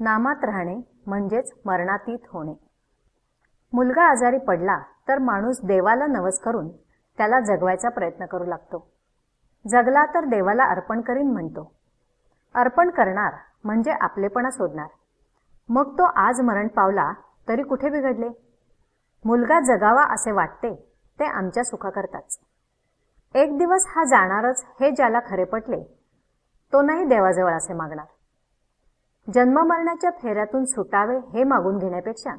नामात राहणे म्हणजेच मरणातीत होणे. मुलगा आजारी पडला तर माणूस देवाला नवस करून त्याला जगवायचा प्रयत्न करू लागतो. जगला तर देवाला अर्पण करीन म्हणतो. अर्पण करणार म्हणजे आपलेपणा सोडणार. मग तो आज मरण पावला तरी कुठे बिघडले? मुलगा जगावा असे वाटते ते आमच्या सुखाकरताच. एक दिवस हा जाणारच हे ज्याला खरे पटले तो नाही देवाजवळ असे मागणार. जन्ममरणाच्या फेऱ्यातून सुटावे हे मागून घेण्यापेक्षा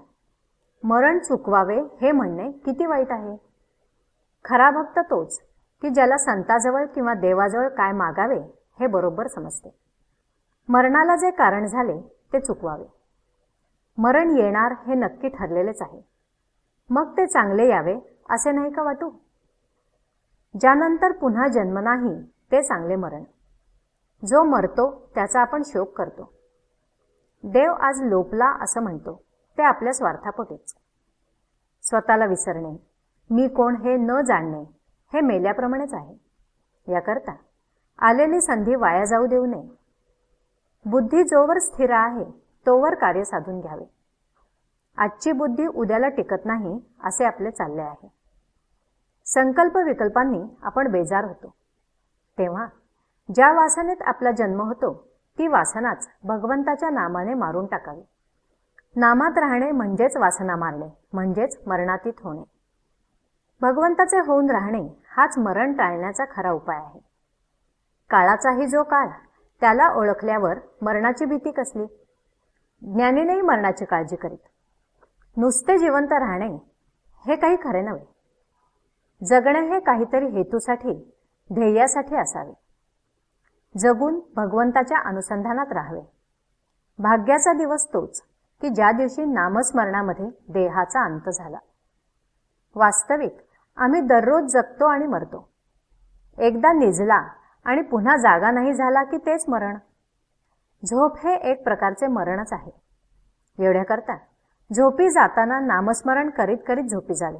मरण चुकवावे हे म्हणणे किती वाईट आहे? खरा भक्त तोच की ज्याला संताजवळ किंवा देवाजवळ काय मागावे हे बरोबर समजते. मरणाला जे कारण झाले ते चुकवावे. मरण येणार हे नक्की ठरलेलेच आहे. मग ते चांगले यावे असे नाही का वाटू? ज्यानंतर पुन्हा जन्म नाही ते चांगले मरण. जो मरतो त्याचा आपण शोक करतो. देव आज लोपला असं म्हणतो. ते आपल्या स्वार्थापोटेच. स्वतःला विसरणे मी कोण हे न जाणणे हे मेल्याप्रमाणेच आहे. याकरता आलेली संधी वाया जाऊ देऊ नये. बुद्धी जोवर स्थिर आहे तोवर कार्य साधून घ्यावे. आजची बुद्धी उद्याला टिकत नाही असे आपले चालले आहे. संकल्प विकल्पांनी आपण बेजार होतो. तेव्हा ज्या वासनेत आपला जन्म होतो ती वासनाच भगवंताच्या नामाने मारून टाकावी. नामात राहणे म्हणजेच वासना मारणे म्हणजेच मरणातीत होणे. भगवंताचे होऊन राहणे हाच मरण टाळण्याचा खरा उपाय आहे. काळाचाही जो काळ त्याला ओळखल्यावर मरणाची भीती कसली? ज्ञानीनेही मरणाची काळजी करीत. नुसते जिवंत राहणे हे काही खरे नव्हे. जगणे हे काहीतरी हेतूसाठी ध्येयासाठी असावे. जगून भगवंताच्या अनुसंधानात राहावे. भाग्याचा दिवस तोच की ज्या दिवशी नामस्मरणामध्ये देहाचा अंत झाला. वास्तविक आम्ही दररोज जगतो आणि मरतो. एकदा निजला आणि पुन्हा जागा नाही झाला की तेच मरण. झोप हे एक प्रकारचे मरणच आहे. एवढ्याकरता झोपी जाताना नामस्मरण करीत करीत झोपी जावे.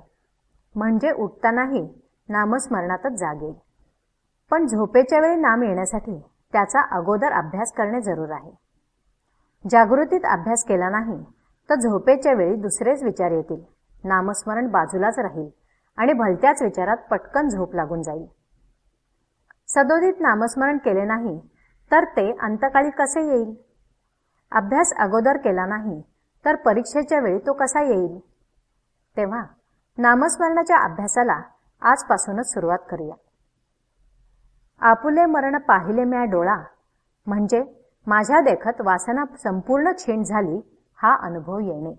म्हणजे उठतानाही नामस्मरणातच जाग. येईल पण झोपेच्या वेळी नाम येण्यासाठी त्याचा अगोदर अभ्यास करणे जरूर आहे. जागृतीत अभ्यास केला नाही तर झोपेच्या वेळी दुसरेच विचार येतील. नामस्मरण बाजूलाच राहील आणि भलत्याच विचारात पटकन झोप लागून जाईल. सदोदित नामस्मरण केले नाही तर ते अंतकाळी कसे येईल? अभ्यास अगोदर केला नाही तर परीक्षेच्या वेळी तो कसा येईल? तेव्हा नामस्मरणाच्या अभ्यासाला आजपासूनच सुरुवात करूया. आपुले मरण पाहिले म्या डोळा. म्हणजे माझ्या देखत वासना संपूर्ण क्षीण झाली हा अनुभव येणे.